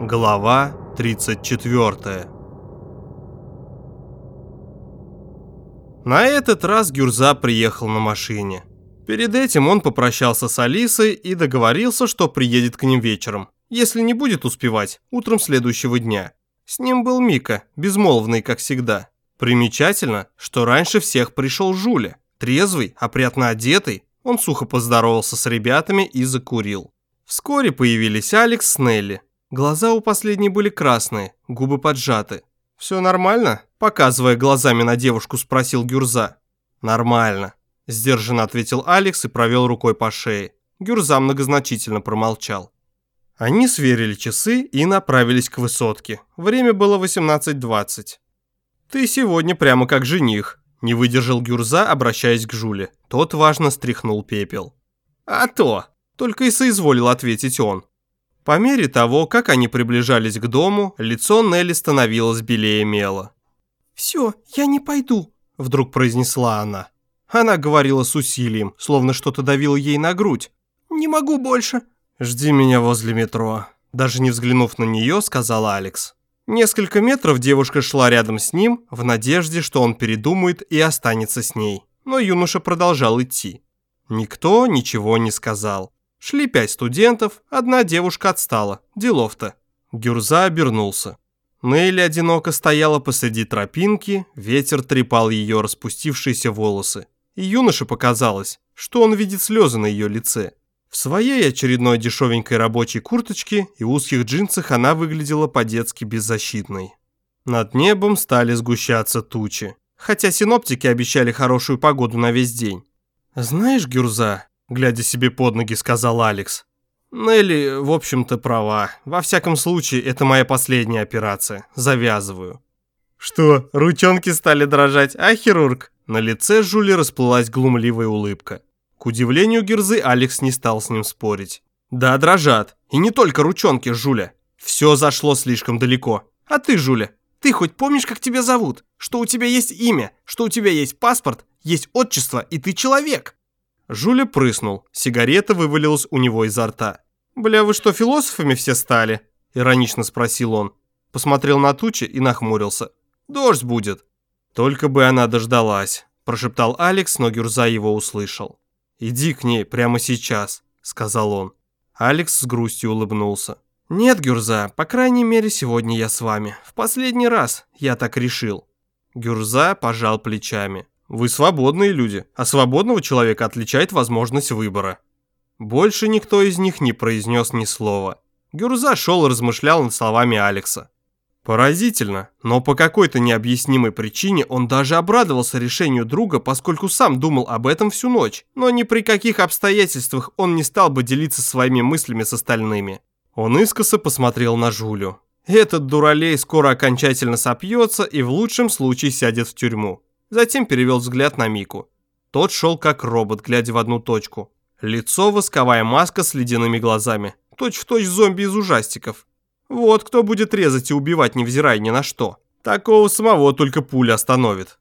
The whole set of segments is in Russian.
Глава 34 На этот раз Гюрза приехал на машине. Перед этим он попрощался с Алисой и договорился, что приедет к ним вечером. Если не будет успевать, утром следующего дня. С ним был Мика, безмолвный, как всегда. Примечательно, что раньше всех пришел Жуля. Трезвый, опрятно одетый, он сухо поздоровался с ребятами и закурил. Вскоре появились Алекс с Нелли. Глаза у последней были красные, губы поджаты. «Все нормально?» – показывая глазами на девушку, спросил Гюрза. «Нормально», – сдержанно ответил Алекс и провел рукой по шее. Гюрза многозначительно промолчал. Они сверили часы и направились к высотке. Время было 18.20. «Ты сегодня прямо как жених», – не выдержал Гюрза, обращаясь к Жуле. Тот важно стряхнул пепел. «А то!» – только и соизволил ответить он. По мере того, как они приближались к дому, лицо Нелли становилось белее мела. «Все, я не пойду», – вдруг произнесла она. Она говорила с усилием, словно что-то давило ей на грудь. «Не могу больше». «Жди меня возле метро», – даже не взглянув на нее, сказал Алекс. Несколько метров девушка шла рядом с ним, в надежде, что он передумает и останется с ней. Но юноша продолжал идти. Никто ничего не сказал. Шли пять студентов, одна девушка отстала. Делов-то. Гюрза обернулся. Нелли одиноко стояла посреди тропинки, ветер трепал ее распустившиеся волосы. И юноше показалось, что он видит слезы на ее лице. В своей очередной дешевенькой рабочей курточке и узких джинсах она выглядела по-детски беззащитной. Над небом стали сгущаться тучи, хотя синоптики обещали хорошую погоду на весь день. «Знаешь, Гюрза, глядя себе под ноги, сказал Алекс. Нелли, в общем-то, права. Во всяком случае, это моя последняя операция. Завязываю. Что, ручонки стали дрожать, а хирург? На лице Жули расплылась глумливая улыбка. К удивлению Герзы, Алекс не стал с ним спорить. Да, дрожат. И не только ручонки, Жуля. Все зашло слишком далеко. А ты, Жуля, ты хоть помнишь, как тебя зовут? Что у тебя есть имя, что у тебя есть паспорт, есть отчество, и ты человек. Жуля прыснул, сигарета вывалилась у него изо рта. «Бля, вы что, философами все стали?» – иронично спросил он. Посмотрел на тучи и нахмурился. «Дождь будет». «Только бы она дождалась», – прошептал Алекс, но Гюрза его услышал. «Иди к ней прямо сейчас», – сказал он. Алекс с грустью улыбнулся. «Нет, Гюрза, по крайней мере, сегодня я с вами. В последний раз я так решил». Гюрза пожал плечами. Вы свободные люди, а свободного человека отличает возможность выбора. Больше никто из них не произнес ни слова. Гюрза шел и размышлял над словами Алекса. Поразительно, но по какой-то необъяснимой причине он даже обрадовался решению друга, поскольку сам думал об этом всю ночь, но ни при каких обстоятельствах он не стал бы делиться своими мыслями с остальными. Он искоса посмотрел на Жулю. Этот дуралей скоро окончательно сопьется и в лучшем случае сядет в тюрьму. Затем перевел взгляд на Мику. Тот шел как робот, глядя в одну точку. Лицо восковая маска с ледяными глазами. Точь-в-точь точь зомби из ужастиков. Вот кто будет резать и убивать, невзирая ни на что. Такого самого только пуля остановит.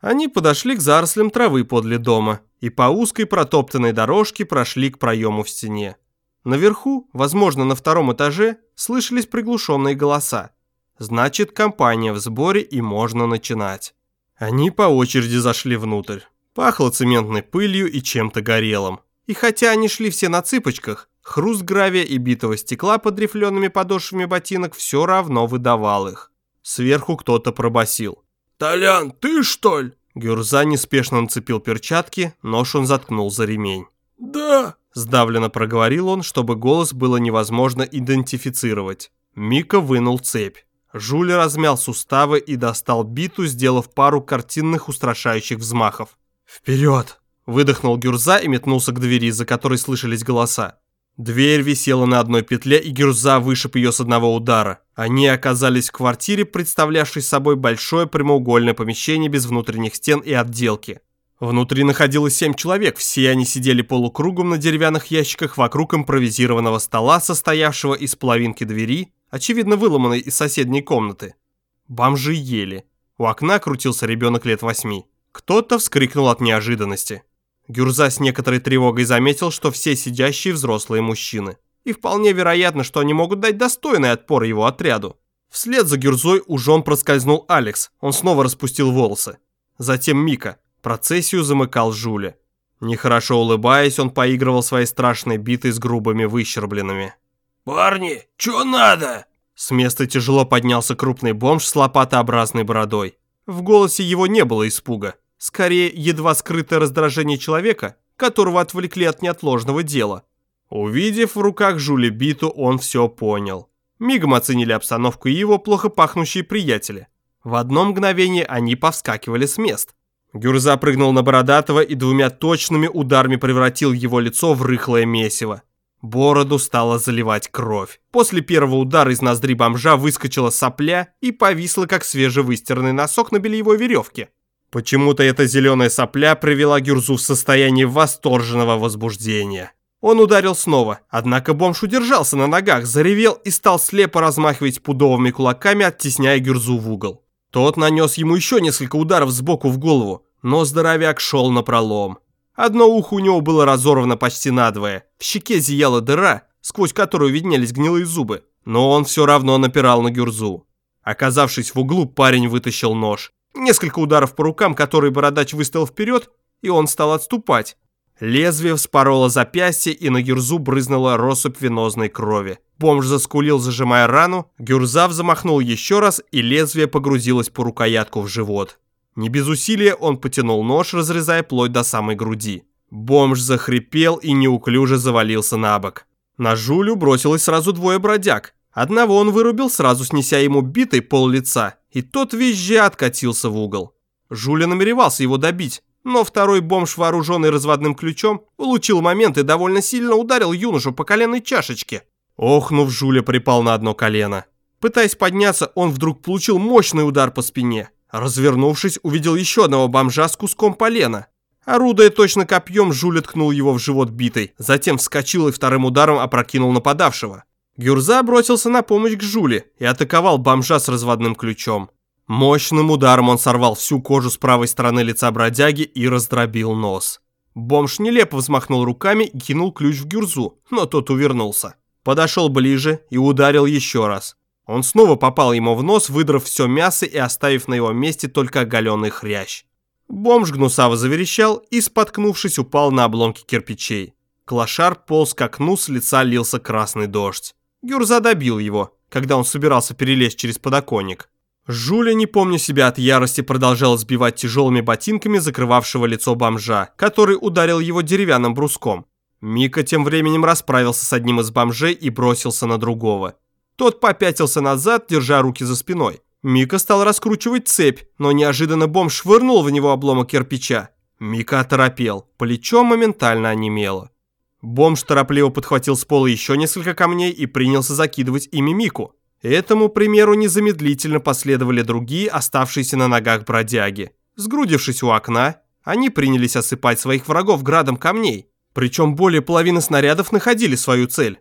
Они подошли к зарослям травы подле дома и по узкой протоптанной дорожке прошли к проему в стене. Наверху, возможно, на втором этаже, слышались приглушенные голоса. Значит, компания в сборе и можно начинать. Они по очереди зашли внутрь. Пахло цементной пылью и чем-то горелым. И хотя они шли все на цыпочках, хруст гравия и битого стекла под рифлеными подошвами ботинок все равно выдавал их. Сверху кто-то пробасил. «Толян, ты что ли?» Гюрза неспешно нацепил перчатки, нож он заткнул за ремень. «Да», – сдавленно проговорил он, чтобы голос было невозможно идентифицировать. Мика вынул цепь. Жуль размял суставы и достал биту, сделав пару картинных устрашающих взмахов. «Вперед!» – выдохнул Гюрза и метнулся к двери, за которой слышались голоса. Дверь висела на одной петле, и Гюрза вышиб ее с одного удара. Они оказались в квартире, представлявшей собой большое прямоугольное помещение без внутренних стен и отделки. Внутри находилось семь человек, все они сидели полукругом на деревянных ящиках вокруг импровизированного стола, состоявшего из половинки двери, очевидно выломанной из соседней комнаты. Бомжи ели. У окна крутился ребенок лет восьми. Кто-то вскрикнул от неожиданности. Гюрза с некоторой тревогой заметил, что все сидящие взрослые мужчины. и вполне вероятно, что они могут дать достойный отпор его отряду. Вслед за Гюрзой у жен проскользнул Алекс, он снова распустил волосы. Затем Мика, процессию замыкал Жуля. Нехорошо улыбаясь, он поигрывал своей страшной битой с грубыми выщербленными. «Парни, чё надо?» С места тяжело поднялся крупный бомж с лопатообразной бородой. В голосе его не было испуга. Скорее, едва скрытое раздражение человека, которого отвлекли от неотложного дела. Увидев в руках Жули биту, он все понял. Мигом оценили обстановку и его плохо пахнущие приятели. В одно мгновение они повскакивали с мест. Гюрза прыгнул на Бородатого и двумя точными ударами превратил его лицо в рыхлое месиво. Бороду стала заливать кровь. После первого удара из ноздри бомжа выскочила сопля и повисла, как свежевыстиранный носок на бельевой веревке. Почему-то эта зеленая сопля привела Гюрзу в состояние восторженного возбуждения. Он ударил снова, однако бомж удержался на ногах, заревел и стал слепо размахивать пудовыми кулаками, оттесняя Гюрзу в угол. Тот нанес ему еще несколько ударов сбоку в голову, но здоровяк шел на пролом. Одно ухо у него было разорвано почти надвое, в щеке зияла дыра, сквозь которую виднелись гнилые зубы, но он все равно напирал на Гюрзу. Оказавшись в углу, парень вытащил нож. Несколько ударов по рукам, которые бородач выставил вперед, и он стал отступать. Лезвие вспороло запястье, и на Гюрзу брызнула россыпь венозной крови. Бомж заскулил, зажимая рану, Гюрзав замахнул еще раз, и лезвие погрузилось по рукоятку в живот. Не без усилия он потянул нож, разрезая плоть до самой груди. Бомж захрипел и неуклюже завалился на бок. На Жулю бросилось сразу двое бродяг. Одного он вырубил, сразу снеся ему битой пол лица, и тот визжа откатился в угол. Жуля намеревался его добить, но второй бомж, вооруженный разводным ключом, улучил момент и довольно сильно ударил юношу по коленной чашечке. Охнув, Жуля припал на одно колено. Пытаясь подняться, он вдруг получил мощный удар по спине. Развернувшись, увидел еще одного бомжа с куском полена. Орудуя точно копьем, Жуля ткнул его в живот битой, затем вскочил и вторым ударом опрокинул нападавшего. Гюрза бросился на помощь к Жуле и атаковал бомжа с разводным ключом. Мощным ударом он сорвал всю кожу с правой стороны лица бродяги и раздробил нос. Бомж нелепо взмахнул руками и кинул ключ в Гюрзу, но тот увернулся. Подошел ближе и ударил еще раз. Он снова попал ему в нос, выдрав все мясо и оставив на его месте только оголенный хрящ. Бомж гнусаво заверещал и, споткнувшись, упал на обломки кирпичей. Клошар полз к окну, с лица лился красный дождь. Гюрза добил его, когда он собирался перелезть через подоконник. Жуля, не помня себя от ярости, продолжал сбивать тяжелыми ботинками закрывавшего лицо бомжа, который ударил его деревянным бруском. Мика тем временем расправился с одним из бомжей и бросился на другого. Тот попятился назад, держа руки за спиной. Мика стал раскручивать цепь, но неожиданно бомж швырнул в него обломок кирпича. Мика оторопел, плечо моментально онемело. Бомж торопливо подхватил с пола еще несколько камней и принялся закидывать ими Мику. Этому примеру незамедлительно последовали другие, оставшиеся на ногах бродяги. Сгрудившись у окна, они принялись осыпать своих врагов градом камней. Причем более половины снарядов находили свою цель.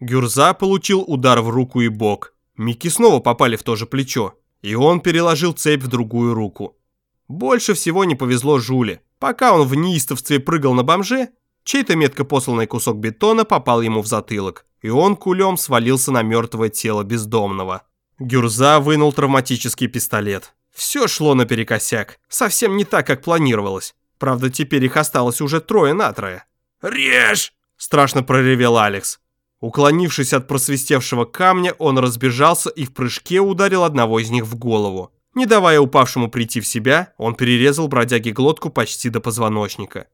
Гюрза получил удар в руку и бок. Микки снова попали в то же плечо, и он переложил цепь в другую руку. Больше всего не повезло Жуле. Пока он в неистовстве прыгал на бомже, чей-то метко посланный кусок бетона попал ему в затылок, и он кулем свалился на мертвое тело бездомного. Гюрза вынул травматический пистолет. Все шло наперекосяк, совсем не так, как планировалось. Правда, теперь их осталось уже трое на трое. «Режь!» – страшно проревел Алекс. Уклонившись от просвистевшего камня, он разбежался и в прыжке ударил одного из них в голову. Не давая упавшему прийти в себя, он перерезал бродяге глотку почти до позвоночника.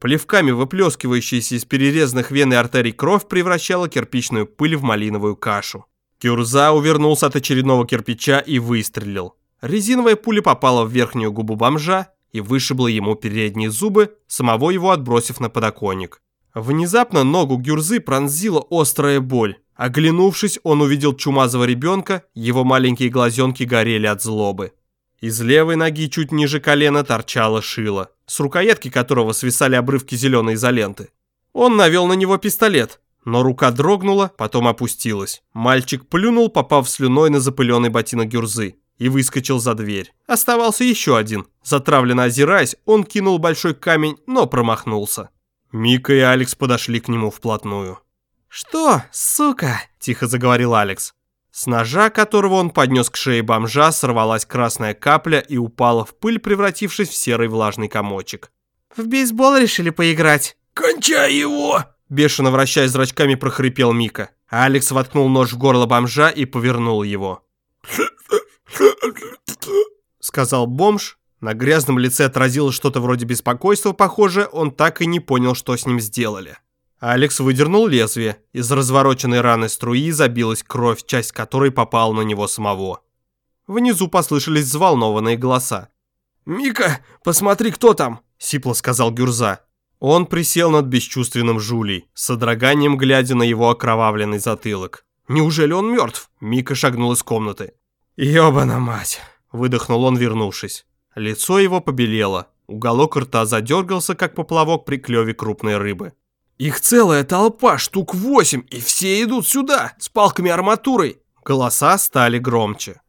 Плевками выплескивающаяся из перерезанных вен и артерий кровь превращала кирпичную пыль в малиновую кашу. Кюрза увернулся от очередного кирпича и выстрелил. Резиновая пуля попала в верхнюю губу бомжа и вышибла ему передние зубы, самого его отбросив на подоконник. Внезапно ногу Гюрзы пронзила острая боль. Оглянувшись, он увидел чумазого ребенка, его маленькие глазенки горели от злобы. Из левой ноги чуть ниже колена торчало шило, с рукоятки которого свисали обрывки зеленой изоленты. Он навел на него пистолет, но рука дрогнула, потом опустилась. Мальчик плюнул, попав слюной на запыленный ботинок Гюрзы, и выскочил за дверь. Оставался еще один. Затравленно озираясь, он кинул большой камень, но промахнулся. Мика и Алекс подошли к нему вплотную. «Что, сука?» – тихо заговорил Алекс. С ножа, которого он поднес к шее бомжа, сорвалась красная капля и упала в пыль, превратившись в серый влажный комочек. «В бейсбол решили поиграть?» Кончай его! Бешено вращая зрачками, прохрипел Мика. Алекс воткнул нож в горло бомжа и повернул его. Сказал бомж. На грязном лице отразилось что-то вроде беспокойства, похоже, он так и не понял, что с ним сделали. Алекс выдернул лезвие. Из развороченной раны струи забилась кровь, часть которой попала на него самого. Внизу послышались взволнованные голоса. «Мика, посмотри, кто там!» – сипло сказал Гюрза. Он присел над бесчувственным Жулей, с содроганием глядя на его окровавленный затылок. Неужели он мертв? Мика шагнул из комнаты. «Ёбана мать!» – выдохнул он, вернувшись. Лицо его побелело, уголок рта задергался, как поплавок при клеве крупной рыбы. «Их целая толпа, штук восемь, и все идут сюда, с палками-арматурой!» Голоса стали громче.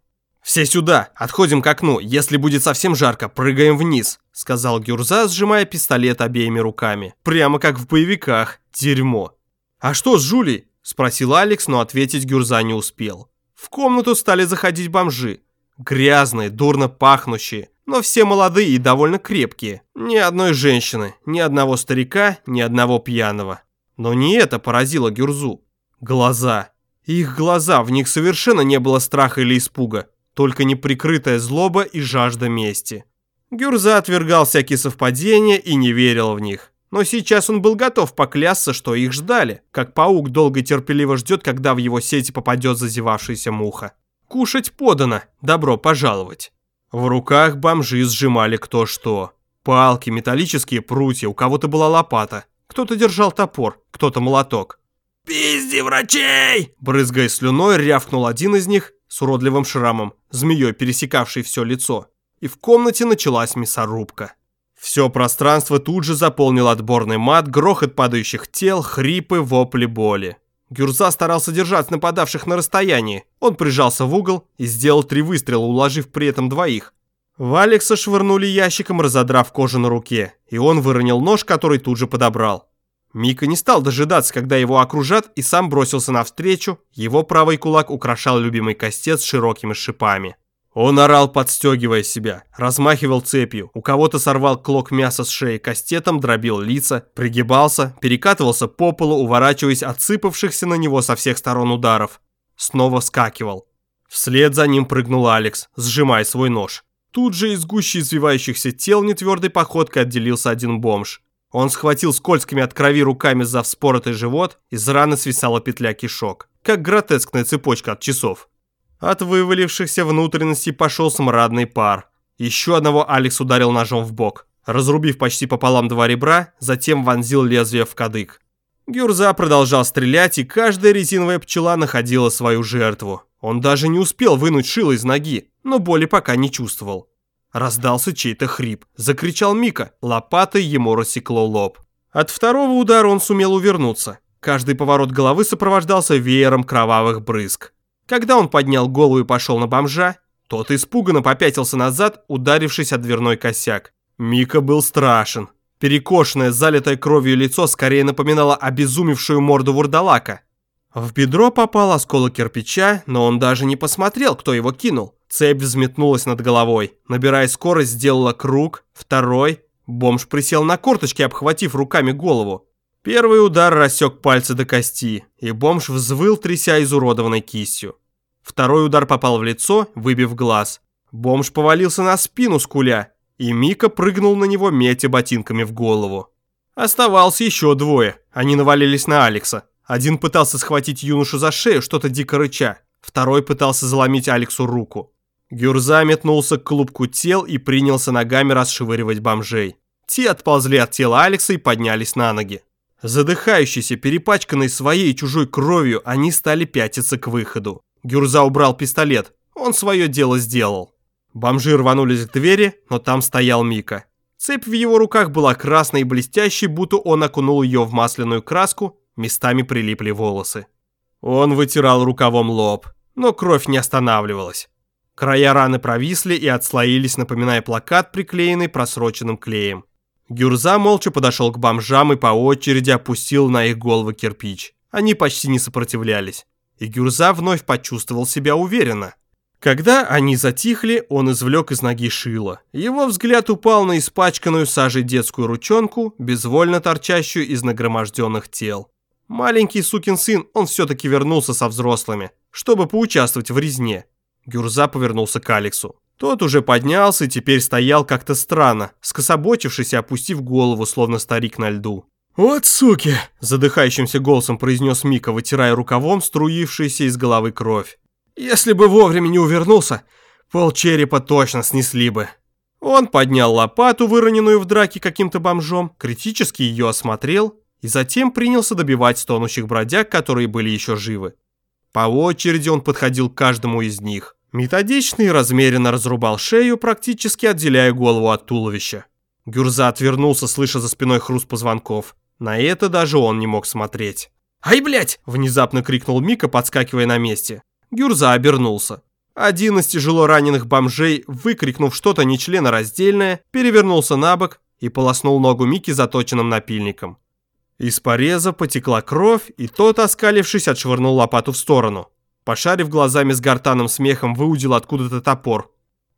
«Все сюда! Отходим к окну! Если будет совсем жарко, прыгаем вниз!» Сказал Гюрза, сжимая пистолет обеими руками. Прямо как в боевиках. Дерьмо. «А что с Жулей?» Спросил Алекс, но ответить Гюрза не успел. В комнату стали заходить бомжи. Грязные, дурно пахнущие, но все молодые и довольно крепкие. Ни одной женщины, ни одного старика, ни одного пьяного. Но не это поразило Гюрзу. Глаза. Их глаза, в них совершенно не было страха или испуга только неприкрытая злоба и жажда мести. Гюрза отвергал всякие совпадения и не верил в них. Но сейчас он был готов поклясться, что их ждали, как паук долго и терпеливо ждет, когда в его сети попадет зазевавшаяся муха. Кушать подано, добро пожаловать. В руках бомжи сжимали кто что. Палки, металлические прутья, у кого-то была лопата, кто-то держал топор, кто-то молоток. «Пизди врачей!» Брызгая слюной, рявкнул один из них с уродливым шрамом, змеей, пересекавшей все лицо. И в комнате началась мясорубка. Все пространство тут же заполнил отборный мат, грохот падающих тел, хрипы, вопли боли. Гюрза старался держать нападавших на расстоянии. Он прижался в угол и сделал три выстрела, уложив при этом двоих. В Алекса швырнули ящиком, разодрав кожу на руке, и он выронил нож, который тут же подобрал. Мика не стал дожидаться, когда его окружат, и сам бросился навстречу. Его правый кулак украшал любимый костец с широкими шипами. Он орал, подстегивая себя, размахивал цепью, у кого-то сорвал клок мяса с шеи кастетом, дробил лица, пригибался, перекатывался по полу, уворачиваясь от сыпавшихся на него со всех сторон ударов. Снова вскакивал. Вслед за ним прыгнул Алекс, сжимая свой нож. Тут же из гущи извивающихся тел нетвердой походкой отделился один бомж. Он схватил скользкими от крови руками за вспоротый живот, из раны свисала петля кишок, как гротескная цепочка от часов. От вывалившихся внутренностей пошел смрадный пар. Еще одного Алекс ударил ножом в бок, разрубив почти пополам два ребра, затем вонзил лезвие в кадык. Гюрза продолжал стрелять, и каждая резиновая пчела находила свою жертву. Он даже не успел вынуть шило из ноги, но боли пока не чувствовал. Раздался чей-то хрип. Закричал Мика. Лопатой ему рассекло лоб. От второго удара он сумел увернуться. Каждый поворот головы сопровождался веером кровавых брызг. Когда он поднял голову и пошел на бомжа, тот испуганно попятился назад, ударившись о дверной косяк. Мика был страшен. Перекошенное, залитое кровью лицо скорее напоминало обезумевшую морду вурдалака. В бедро попал осколок кирпича, но он даже не посмотрел, кто его кинул. Цепь взметнулась над головой. Набирая скорость, сделала круг, второй. Бомж присел на корточки, обхватив руками голову. Первый удар рассек пальцы до кости, и бомж взвыл, тряся изуродованной кистью. Второй удар попал в лицо, выбив глаз. Бомж повалился на спину скуля, и Мика прыгнул на него, метя ботинками в голову. Оставалось еще двое, они навалились на Алекса. Один пытался схватить юношу за шею, что-то дико рыча. Второй пытался заломить Алексу руку. Гюрза метнулся к клубку тел и принялся ногами расшвыривать бомжей. Те отползли от тела Алекса и поднялись на ноги. Задыхающиеся, перепачканные своей и чужой кровью, они стали пятиться к выходу. Гюрза убрал пистолет. Он свое дело сделал. Бомжи рванулись к двери, но там стоял Мика. Цепь в его руках была красной и блестящей, будто он окунул ее в масляную краску, местами прилипли волосы. Он вытирал рукавом лоб, но кровь не останавливалась. Края раны провисли и отслоились, напоминая плакат, приклеенный просроченным клеем. Гюрза молча подошел к бомжам и по очереди опустил на их головы кирпич. Они почти не сопротивлялись. И Гюрза вновь почувствовал себя уверенно. Когда они затихли, он извлек из ноги шило. Его взгляд упал на испачканную сажей детскую ручонку, безвольно торчащую из нагроможденных тел. Маленький сукин сын, он все-таки вернулся со взрослыми, чтобы поучаствовать в резне. Гюрза повернулся к Алексу. Тот уже поднялся и теперь стоял как-то странно, скособочившись и опустив голову, словно старик на льду. «Вот суки!» – задыхающимся голосом произнес Мика, вытирая рукавом струившуюся из головы кровь. Если бы вовремя не увернулся, пол черепа точно снесли бы. Он поднял лопату, выроненную в драке каким-то бомжом, критически ее осмотрел и затем принялся добивать стонущих бродяг, которые были еще живы. По очереди он подходил к каждому из них. Методично и размеренно разрубал шею, практически отделяя голову от туловища. Гюрза отвернулся, слыша за спиной хруст позвонков. На это даже он не мог смотреть. «Ай, блядь!» – внезапно крикнул Мика, подскакивая на месте. Гюрза обернулся. Один из тяжело раненых бомжей, выкрикнув что-то нечленораздельное, перевернулся на бок и полоснул ногу Мики заточенным напильником. Из пореза потекла кровь, и тот, оскалившись, отшвырнул лопату в сторону. Пошарив глазами с гортанным смехом, выудил откуда-то топор.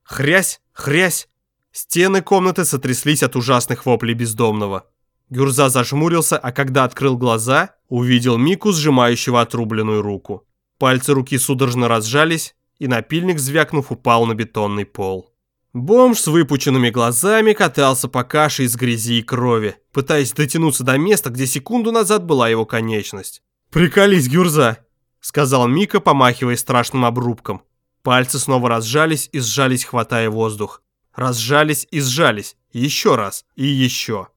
Хрясь, хрясь. Стены комнаты сотряслись от ужасных воплей бездомного. Гюрза зажмурился, а когда открыл глаза, увидел Мику, сжимающего отрубленную руку. Пальцы руки судорожно разжались, и напильник, звякнув, упал на бетонный пол. Бомж с выпученными глазами катался по каше из грязи и крови, пытаясь дотянуться до места, где секунду назад была его конечность. «Приколись, Гюрза!» — сказал Мика, помахивая страшным обрубком. Пальцы снова разжались и сжались, хватая воздух. Разжались и сжались. Еще раз. И еще.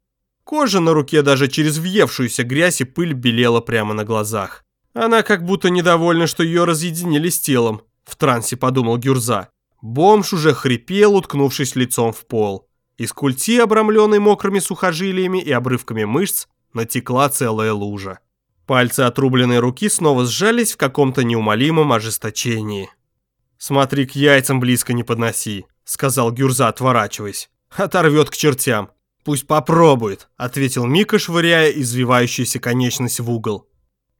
Кожа на руке даже через въевшуюся грязь и пыль белела прямо на глазах. Она как будто недовольна, что ее разъединили с телом, в трансе подумал Гюрза. Бомж уже хрипел, уткнувшись лицом в пол. Из культи, обрамленной мокрыми сухожилиями и обрывками мышц, натекла целая лужа. Пальцы отрубленной руки снова сжались в каком-то неумолимом ожесточении. «Смотри, к яйцам близко не подноси», — сказал Гюрза, отворачиваясь. «Оторвет к чертям». «Пусть попробует», — ответил Мика, швыряя извивающуюся конечность в угол.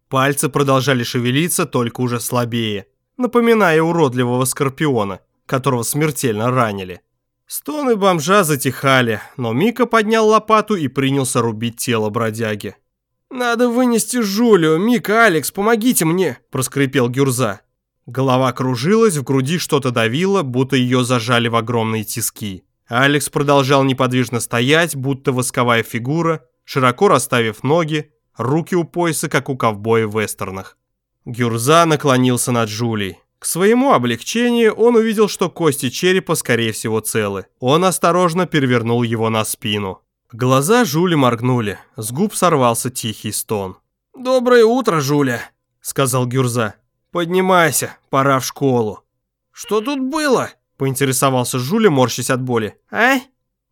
Пальцы продолжали шевелиться, только уже слабее, напоминая уродливого скорпиона, которого смертельно ранили. Стоны бомжа затихали, но Мика поднял лопату и принялся рубить тело бродяги. «Надо вынести Жулю, Мика, Алекс, помогите мне!» – проскрипел Гюрза. Голова кружилась, в груди что-то давило, будто ее зажали в огромные тиски. Алекс продолжал неподвижно стоять, будто восковая фигура, широко расставив ноги, руки у пояса, как у ковбоя в вестернах. Гюрза наклонился над Джулией. К своему облегчению он увидел, что кости черепа, скорее всего, целы. Он осторожно перевернул его на спину. Глаза Жули моргнули, с губ сорвался тихий стон. «Доброе утро, Жуля», — сказал Гюрза. «Поднимайся, пора в школу». «Что тут было?» — поинтересовался Жуля, морщась от боли. «А?»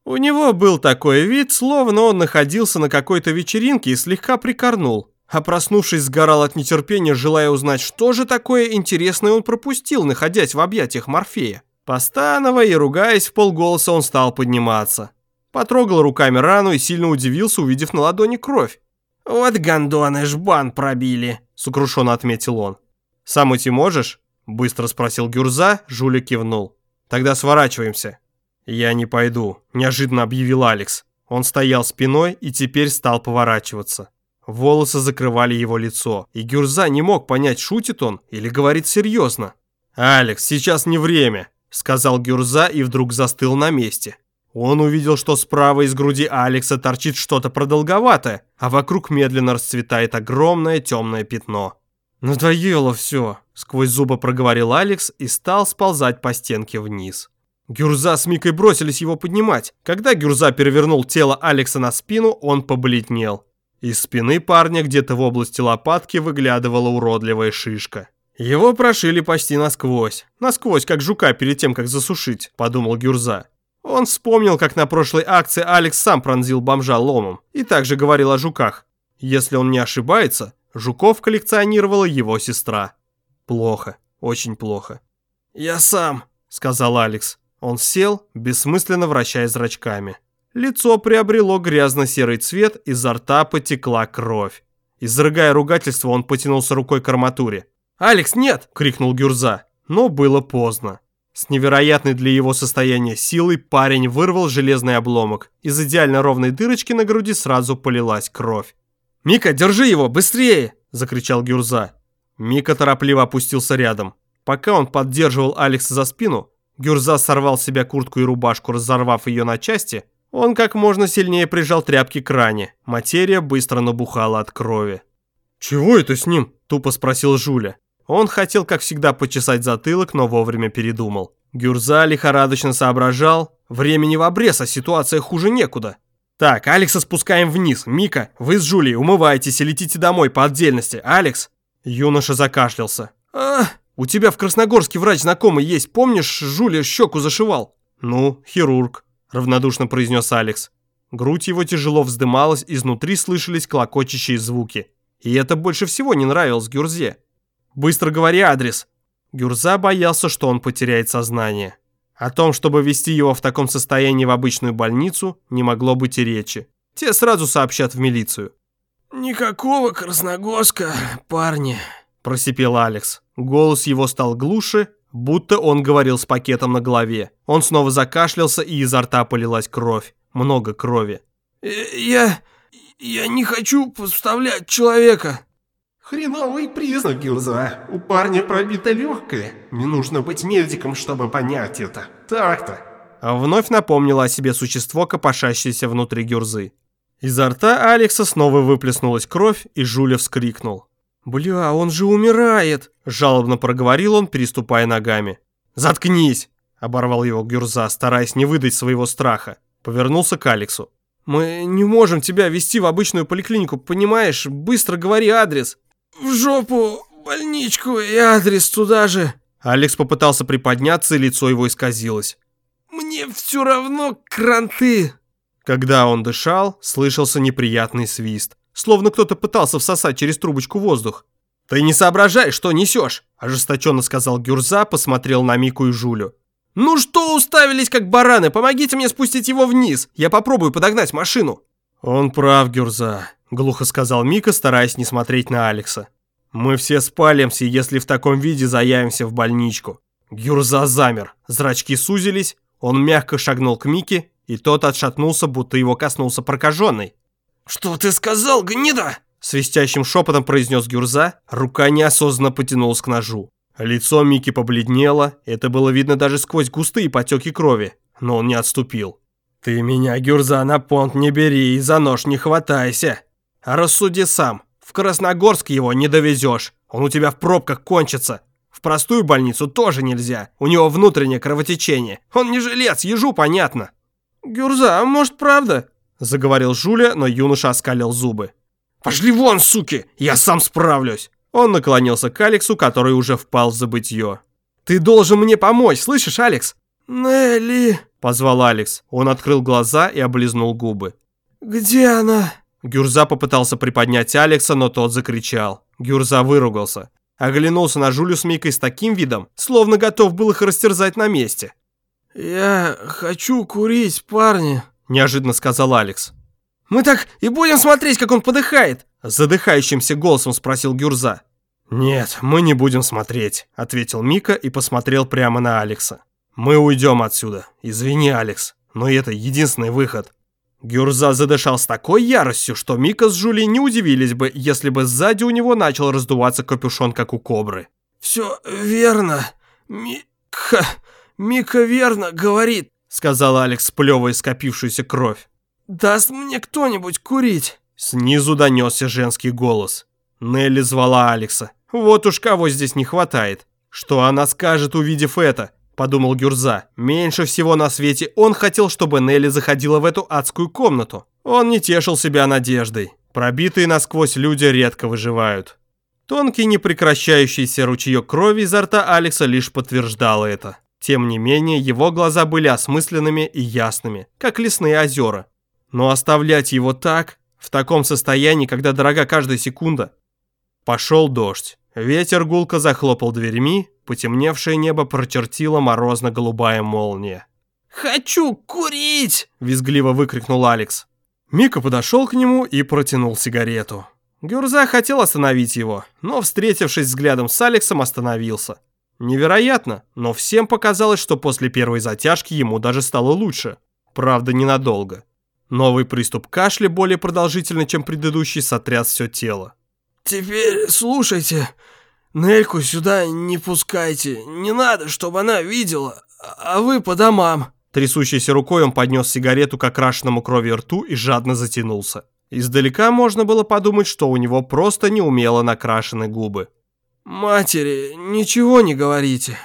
У него был такой вид, словно он находился на какой-то вечеринке и слегка прикорнул, а проснувшись сгорал от нетерпения, желая узнать, что же такое интересное он пропустил, находясь в объятиях Морфея. Постановая и ругаясь в полголоса, он стал подниматься. Потрогал руками рану и сильно удивился, увидев на ладони кровь. «Вот гондоны жбан пробили», — сокрушенно отметил он. «Сам идти можешь?» — быстро спросил Гюрза, Жуля кивнул. «Тогда сворачиваемся». «Я не пойду», – неожиданно объявил Алекс. Он стоял спиной и теперь стал поворачиваться. Волосы закрывали его лицо, и Гюрза не мог понять, шутит он или говорит серьезно. «Алекс, сейчас не время», – сказал Гюрза и вдруг застыл на месте. Он увидел, что справа из груди Алекса торчит что-то продолговатое, а вокруг медленно расцветает огромное темное пятно. «Надоело все», – сквозь зубы проговорил Алекс и стал сползать по стенке вниз. Гюрза с Микой бросились его поднимать. Когда Гюрза перевернул тело Алекса на спину, он побледнел. Из спины парня где-то в области лопатки выглядывала уродливая шишка. Его прошили почти насквозь. Насквозь, как жука перед тем, как засушить, подумал Гюрза. Он вспомнил, как на прошлой акции Алекс сам пронзил бомжа ломом и также говорил о жуках. Если он не ошибается, жуков коллекционировала его сестра. Плохо, очень плохо. «Я сам», — сказал Алекс. Он сел, бессмысленно вращая зрачками. Лицо приобрело грязно-серый цвет, изо рта потекла кровь. Изрыгая ругательство, он потянулся рукой к арматуре. «Алекс, нет!» – крикнул Гюрза. Но было поздно. С невероятной для его состояния силой парень вырвал железный обломок. Из идеально ровной дырочки на груди сразу полилась кровь. «Мика, держи его, быстрее!» – закричал Гюрза. Мика торопливо опустился рядом. Пока он поддерживал Алекса за спину, Гюрза сорвал с себя куртку и рубашку, разорвав ее на части. Он как можно сильнее прижал тряпки к ране. Материя быстро набухала от крови. «Чего это с ним?» – тупо спросил Жуля. Он хотел, как всегда, почесать затылок, но вовремя передумал. Гюрза лихорадочно соображал. Времени в обрез, а ситуация хуже некуда. «Так, Алекса спускаем вниз. Мика, вы с Жулей умываетесь и летите домой по отдельности. Алекс?» Юноша закашлялся. «А, у тебя в Красногорске врач знакомый есть. Помнишь, Жуля щеку зашивал?» «Ну, хирург», равнодушно произнес Алекс. Грудь его тяжело вздымалась, изнутри слышались клокочущие звуки. И это больше всего не нравилось Гюрзе. «Быстро говори адрес!» Гюрза боялся, что он потеряет сознание. О том, чтобы вести его в таком состоянии в обычную больницу, не могло быть и речи. Те сразу сообщат в милицию. «Никакого Красногорска, парни», – просипел Алекс. Голос его стал глуше, будто он говорил с пакетом на голове. Он снова закашлялся, и изо рта полилась кровь. Много крови. «Э, «Я... я не хочу подставлять человека», Хреновый признак, Гилза. У парня пробито легкое. Не нужно быть медиком, чтобы понять это. Так-то. Вновь напомнило о себе существо, копошащееся внутри гюрзы. Изо рта Алекса снова выплеснулась кровь, и Жуля вскрикнул. «Бля, он же умирает!» – жалобно проговорил он, переступая ногами. «Заткнись!» – оборвал его Гюрза, стараясь не выдать своего страха. Повернулся к Алексу. «Мы не можем тебя вести в обычную поликлинику, понимаешь? Быстро говори адрес!» в жопу больничку и адрес туда же». Алекс попытался приподняться, и лицо его исказилось. «Мне все равно кранты». Когда он дышал, слышался неприятный свист, словно кто-то пытался всосать через трубочку воздух. «Ты не соображай, что несешь!» – ожесточенно сказал Гюрза, посмотрел на Мику и Жулю. «Ну что уставились, как бараны? Помогите мне спустить его вниз, я попробую подогнать машину». «Он прав, Гюрза глухо сказал Мика, стараясь не смотреть на Алекса. «Мы все спалимся, если в таком виде заявимся в больничку». Гюрза замер, зрачки сузились, он мягко шагнул к Мике, и тот отшатнулся, будто его коснулся прокаженный. «Что ты сказал, гнида?» Свистящим шепотом произнес Гюрза, рука неосознанно потянулась к ножу. Лицо Мики побледнело, это было видно даже сквозь густые потеки крови, но он не отступил. «Ты меня, Гюрза, на понт не бери и за нож не хватайся!» Рассуди сам. В Красногорск его не довезешь. Он у тебя в пробках кончится. В простую больницу тоже нельзя. У него внутреннее кровотечение. Он не жилец, ежу понятно. Гюрза, а может правда? Заговорил Жуля, но юноша оскалил зубы. «Пошли вон, суки! Я сам справлюсь!» Он наклонился к Алексу, который уже впал в забытье. «Ты должен мне помочь, слышишь, Алекс?» «Нелли!» – позвал Алекс. Он открыл глаза и облизнул губы. «Где она?» Гюрза попытался приподнять Алекса, но тот закричал. Гюрза выругался. Оглянулся на Жулю с Микой с таким видом, словно готов был их растерзать на месте. «Я хочу курить, парни», – неожиданно сказал Алекс. «Мы так и будем смотреть, как он подыхает?» – задыхающимся голосом спросил Гюрза. «Нет, мы не будем смотреть», – ответил Мика и посмотрел прямо на Алекса. «Мы уйдем отсюда. Извини, Алекс, но это единственный выход». Гюрза задышал с такой яростью, что Мика с Жули не удивились бы, если бы сзади у него начал раздуваться капюшон, как у кобры. «Все верно. Мика... Мика верно говорит», — сказал Алекс, сплевывая скопившуюся кровь. «Даст мне кто-нибудь курить?» Снизу донесся женский голос. Нелли звала Алекса. Вот уж кого здесь не хватает. Что она скажет, увидев это? подумал Гюрза. Меньше всего на свете он хотел, чтобы Нелли заходила в эту адскую комнату. Он не тешил себя надеждой. Пробитые насквозь люди редко выживают. Тонкий непрекращающийся ручеек крови изо рта Алекса лишь подтверждал это. Тем не менее, его глаза были осмысленными и ясными, как лесные озера. Но оставлять его так, в таком состоянии, когда дорога каждая секунда... Пошел дождь. Ветер гулко захлопал дверьми, Потемневшее небо прочертила морозно-голубая молния. «Хочу курить!» – визгливо выкрикнул Алекс. Мика подошел к нему и протянул сигарету. Гюрза хотел остановить его, но, встретившись взглядом с Алексом, остановился. Невероятно, но всем показалось, что после первой затяжки ему даже стало лучше. Правда, ненадолго. Новый приступ кашля, более продолжительный, чем предыдущий, сотряс все тело. «Теперь слушайте, Нельку сюда не пускайте, не надо, чтобы она видела, а вы по домам». Трясущейся рукой он поднес сигарету к окрашенному крови рту и жадно затянулся. Издалека можно было подумать, что у него просто неумело накрашены губы. «Матери, ничего не говорите».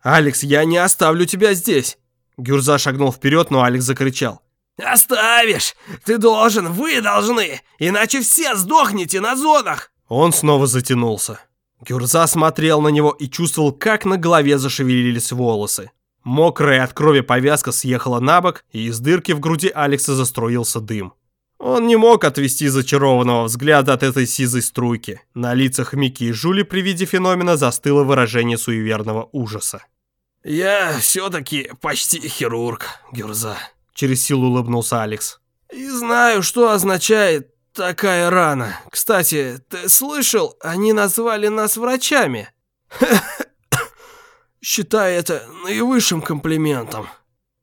«Алекс, я не оставлю тебя здесь!» Гюрза шагнул вперед, но Алекс закричал. «Оставишь! Ты должен, вы должны! Иначе все сдохнете на зонах!» Он снова затянулся. Гюрза смотрел на него и чувствовал, как на голове зашевелились волосы. Мокрая от крови повязка съехала на бок, и из дырки в груди Алекса заструился дым. Он не мог отвести зачарованного взгляда от этой сизой струйки. На лицах Мики и Жули при виде феномена застыло выражение суеверного ужаса. «Я все-таки почти хирург, Гюрза», — через силу улыбнулся Алекс. «И знаю, что означает такая рана. Кстати, ты слышал, они назвали нас врачами?» Считай это наивысшим комплиментом.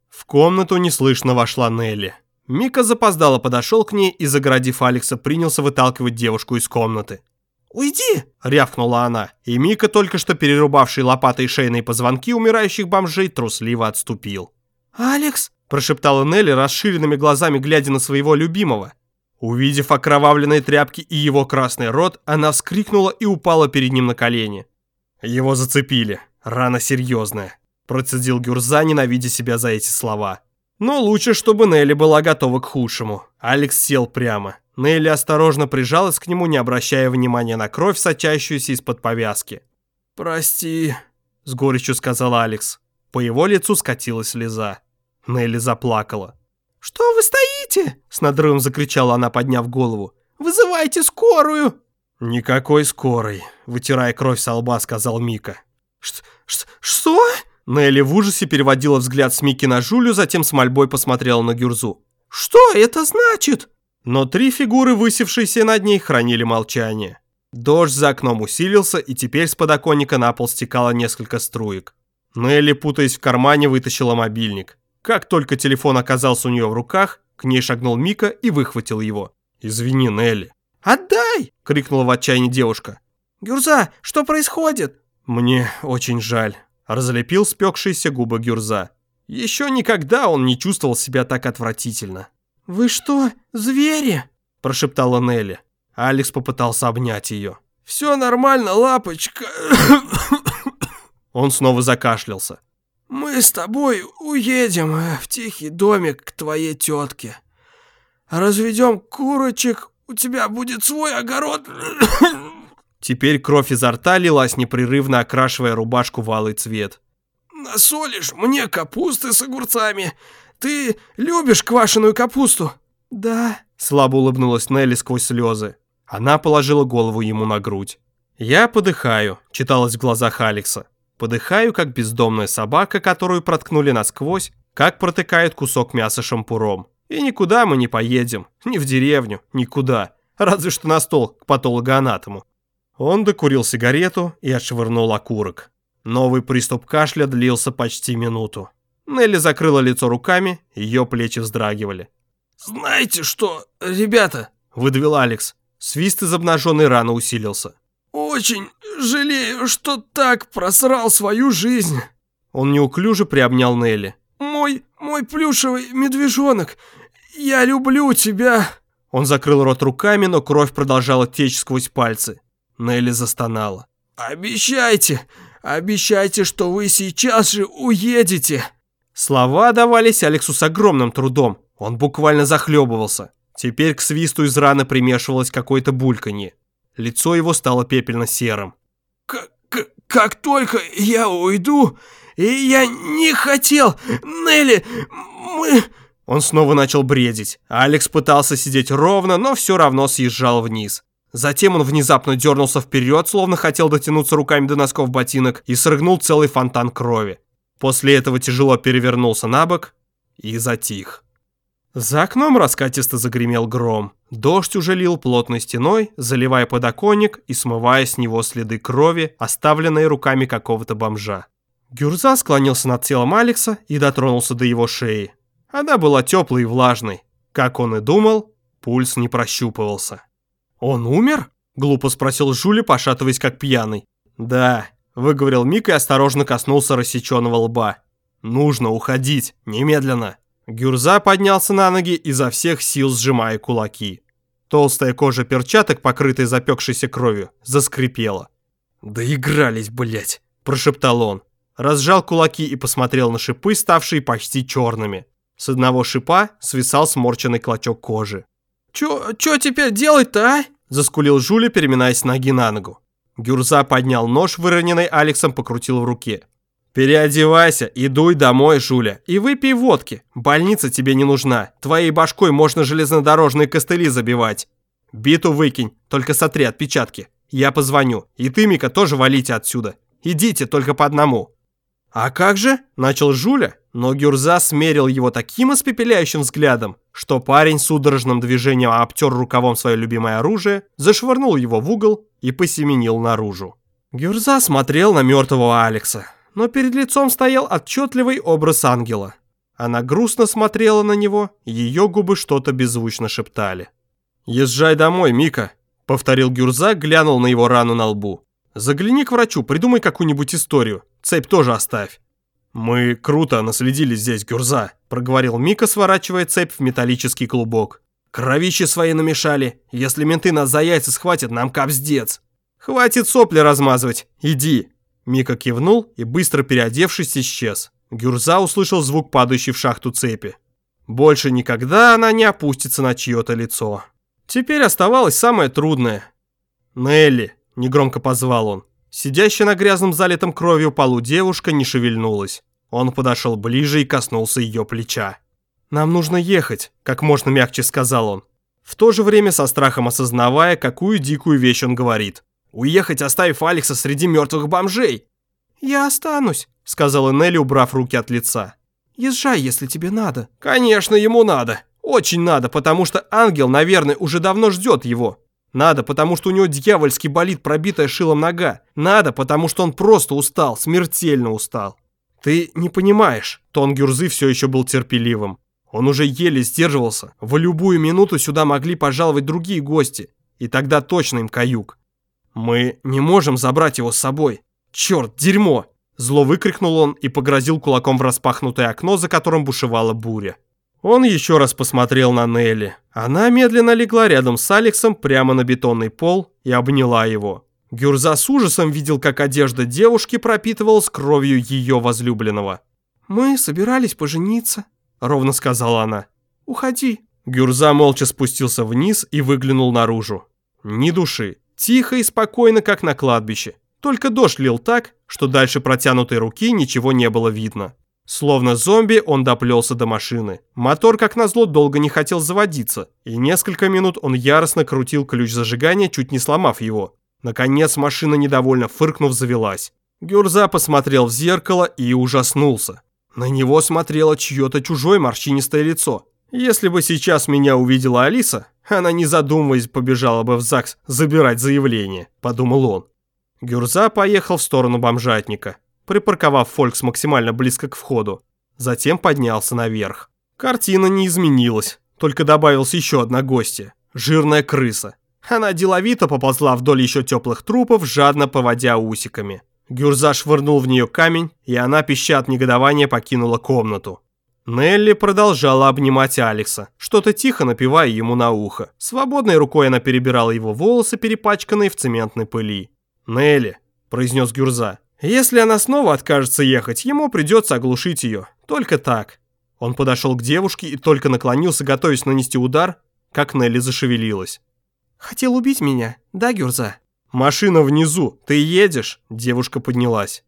В комнату неслышно вошла Нелли. Мика запоздало подошел к ней и, загородив Алекса, принялся выталкивать девушку из комнаты. «Уйди!» – рявкнула она, и Мика, только что перерубавший лопатой шейные позвонки умирающих бомжей, трусливо отступил. «Алекс!» – прошептала Нелли, расширенными глазами глядя на своего любимого. Увидев окровавленные тряпки и его красный рот, она вскрикнула и упала перед ним на колени. Его зацепили. Рана серьезная. Процедил Гюрза, ненавидя себя за эти слова. Но лучше, чтобы Нелли была готова к худшему. Алекс сел прямо. Нелли осторожно прижалась к нему, не обращая внимания на кровь, сочащуюся из-под повязки. «Прости», — с горечью сказал Алекс. По его лицу скатилась слеза. Нелли заплакала. «Что вы стоите?» — с надрывом закричала она, подняв голову. «Вызывайте скорую!» «Никакой скорой», — вытирая кровь со лба, сказал Мика. «Ш -ш «Что?» Нелли в ужасе переводила взгляд с Мики на Жулю, затем с мольбой посмотрела на Гюрзу. «Что это значит?» Но три фигуры, высевшиеся над ней, хранили молчание. Дождь за окном усилился, и теперь с подоконника на пол стекало несколько струек. Нелли, путаясь в кармане, вытащила мобильник. Как только телефон оказался у нее в руках, к ней шагнул Мика и выхватил его. «Извини, Нелли». «Отдай!» — крикнула в отчаянии девушка. «Гюрза, что происходит?» «Мне очень жаль». Разлепил спекшиеся губы Гюрза. Еще никогда он не чувствовал себя так отвратительно. «Вы что, звери?» – прошептала Нелли. Алекс попытался обнять ее. «Все нормально, лапочка». Он снова закашлялся. «Мы с тобой уедем в тихий домик к твоей тетке. Разведем курочек, у тебя будет свой огород». Теперь кровь изо рта лилась непрерывно, окрашивая рубашку в алый цвет. «Насолишь мне капусты с огурцами. Ты любишь квашеную капусту?» «Да», — слабо улыбнулась Нелли сквозь слезы. Она положила голову ему на грудь. «Я подыхаю», — читалось в глазах Алекса. «Подыхаю, как бездомная собака, которую проткнули насквозь, как протыкают кусок мяса шампуром. И никуда мы не поедем, ни в деревню, никуда, разве что на стол к патологоанатому. Он докурил сигарету и отшвырнул окурок. Новый приступ кашля длился почти минуту. Нелли закрыла лицо руками, ее плечи вздрагивали. «Знаете что, ребята?» – выдавил Алекс. Свист из обнаженной раны усилился. «Очень жалею, что так просрал свою жизнь». Он неуклюже приобнял Нелли. «Мой, мой плюшевый медвежонок, я люблю тебя». Он закрыл рот руками, но кровь продолжала течь сквозь пальцы. Нелли застонала. «Обещайте, обещайте, что вы сейчас же уедете!» Слова давались Алексу с огромным трудом. Он буквально захлебывался. Теперь к свисту из раны примешивалось какое-то бульканье. Лицо его стало пепельно-серым. «Как только я уйду, и я не хотел, Нелли, мы...» Он снова начал бредить. Алекс пытался сидеть ровно, но все равно съезжал вниз. Затем он внезапно дернулся вперед, словно хотел дотянуться руками до носков ботинок, и срыгнул целый фонтан крови. После этого тяжело перевернулся на бок и затих. За окном раскатисто загремел гром. Дождь уже лил плотной стеной, заливая подоконник и смывая с него следы крови, оставленные руками какого-то бомжа. Гюрза склонился над телом Алекса и дотронулся до его шеи. Она была теплой и влажной. Как он и думал, пульс не прощупывался. «Он умер?» – глупо спросил Жули, пошатываясь как пьяный. «Да», – выговорил Мик и осторожно коснулся рассеченного лба. «Нужно уходить, немедленно». Гюрза поднялся на ноги, изо всех сил сжимая кулаки. Толстая кожа перчаток, покрытая запекшейся кровью, заскрипела. «Доигрались, блять!» – прошептал он. Разжал кулаки и посмотрел на шипы, ставшие почти черными. С одного шипа свисал сморченный клочок кожи. «Чё, чё теперь делать-то, а?» – заскулил Жуля, переминаясь ноги на ногу. Гюрза поднял нож, выроненный Алексом, покрутил в руке. «Переодевайся и дуй домой, Жуля, и выпей водки. Больница тебе не нужна. Твоей башкой можно железнодорожные костыли забивать. Биту выкинь, только сотри отпечатки. Я позвоню. И ты, Мика, тоже валите отсюда. Идите только по одному». «А как же?» – начал Жуля, но Гюрза смерил его таким испепеляющим взглядом, что парень судорожным движением обтер рукавом свое любимое оружие, зашвырнул его в угол и посеменил наружу. Гюрза смотрел на мертвого Алекса но перед лицом стоял отчетливый образ ангела. Она грустно смотрела на него, ее губы что-то беззвучно шептали. «Езжай домой, Мика», — повторил Гюрза, глянул на его рану на лбу. «Загляни к врачу, придумай какую-нибудь историю. Цепь тоже оставь». «Мы круто наследили здесь, Гюрза», — проговорил Мика, сворачивая цепь в металлический клубок. «Кровище свои намешали. Если менты нас за яйца схватят, нам капздец». «Хватит сопли размазывать. Иди». Мика кивнул и, быстро переодевшись, исчез. Гюрза услышал звук падающей в шахту цепи. Больше никогда она не опустится на чье-то лицо. Теперь оставалось самое трудное. «Нелли!» – негромко позвал он. Сидящая на грязном залитом кровью полу девушка не шевельнулась. Он подошел ближе и коснулся ее плеча. «Нам нужно ехать», – как можно мягче сказал он. В то же время со страхом осознавая, какую дикую вещь он говорит. Уехать, оставив Алекса среди мертвых бомжей. «Я останусь», — сказала Нелли, убрав руки от лица. «Езжай, если тебе надо». «Конечно, ему надо. Очень надо, потому что ангел, наверное, уже давно ждет его. Надо, потому что у него дьявольски болит пробитая шилом нога. Надо, потому что он просто устал, смертельно устал. Ты не понимаешь, тон Гюрзы все еще был терпеливым. Он уже еле сдерживался. В любую минуту сюда могли пожаловать другие гости. И тогда точно им каюк. «Мы не можем забрать его с собой. Черт, дерьмо!» Зло выкрикнул он и погрозил кулаком в распахнутое окно, за которым бушевала буря. Он еще раз посмотрел на Нелли. Она медленно легла рядом с Алексом прямо на бетонный пол и обняла его. Гюрза с ужасом видел, как одежда девушки пропитывалась кровью ее возлюбленного. «Мы собирались пожениться», — ровно сказала она. «Уходи». Гюрза молча спустился вниз и выглянул наружу. Ни души. Тихо и спокойно, как на кладбище. Только дождь лил так, что дальше протянутой руки ничего не было видно. Словно зомби, он доплелся до машины. Мотор, как назло, долго не хотел заводиться, и несколько минут он яростно крутил ключ зажигания, чуть не сломав его. Наконец машина, недовольно фыркнув, завелась. Гюрза посмотрел в зеркало и ужаснулся. На него смотрело чье-то чужое морщинистое лицо. Если бы сейчас меня увидела Алиса, она, не задумываясь, побежала бы в ЗАГС забирать заявление, подумал он. Гюрза поехал в сторону бомжатника, припарковав Фолькс максимально близко к входу. Затем поднялся наверх. Картина не изменилась, только добавилась еще одна гостья – жирная крыса. Она деловито поползла вдоль еще теплых трупов, жадно поводя усиками. Гюрза швырнул в нее камень, и она, пища от негодования, покинула комнату. Нелли продолжала обнимать Алекса, что-то тихо напевая ему на ухо. Свободной рукой она перебирала его волосы, перепачканные в цементной пыли. «Нелли», – произнес Гюрза, – «если она снова откажется ехать, ему придется оглушить ее. Только так». Он подошел к девушке и только наклонился, готовясь нанести удар, как Нелли зашевелилась. «Хотел убить меня, да, Гюрза?» «Машина внизу, ты едешь?» Девушка поднялась.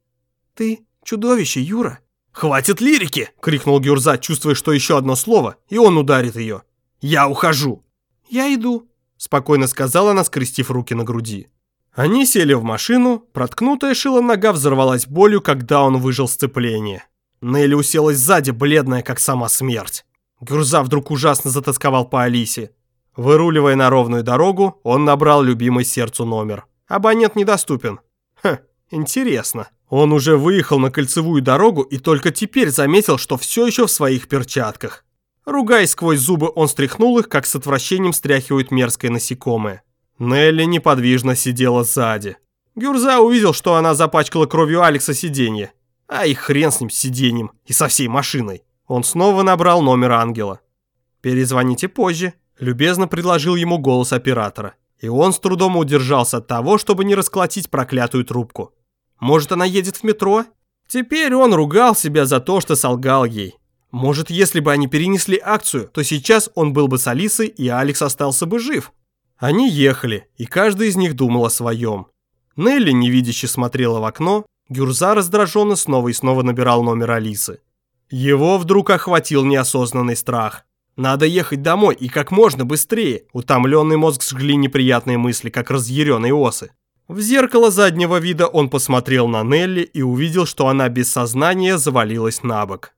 «Ты чудовище, Юра», «Хватит лирики!» – крикнул Гюрза, чувствуя, что еще одно слово, и он ударит ее. «Я ухожу!» «Я иду», – спокойно сказала она, скрестив руки на груди. Они сели в машину, проткнутая шилом нога взорвалась болью, когда он выжил сцепление. Нелли уселась сзади, бледная, как сама смерть. Гюрза вдруг ужасно затасковал по Алисе. Выруливая на ровную дорогу, он набрал любимый сердцу номер. Абонент недоступен. Хм, интересно. Он уже выехал на кольцевую дорогу и только теперь заметил, что все еще в своих перчатках. Ругаясь сквозь зубы, он стряхнул их, как с отвращением стряхивают мерзкое насекомое. Нелли неподвижно сидела сзади. Гюрза увидел, что она запачкала кровью Алекса сиденье. А и хрен с ним сиденьем и со всей машиной. Он снова набрал номер ангела. «Перезвоните позже», – любезно предложил ему голос оператора. И он с трудом удержался от того, чтобы не расколотить проклятую трубку. «Может, она едет в метро?» Теперь он ругал себя за то, что солгал ей. Может, если бы они перенесли акцию, то сейчас он был бы с Алисой, и Алекс остался бы жив. Они ехали, и каждый из них думал о своем. Нелли невидяще смотрела в окно, Гюрза раздраженно снова и снова набирал номер Алисы. Его вдруг охватил неосознанный страх. Надо ехать домой и как можно быстрее. Утомленный мозг сжгли неприятные мысли, как разъяренные осы. В зеркало заднего вида он посмотрел на Нелли и увидел, что она без сознания завалилась на бок.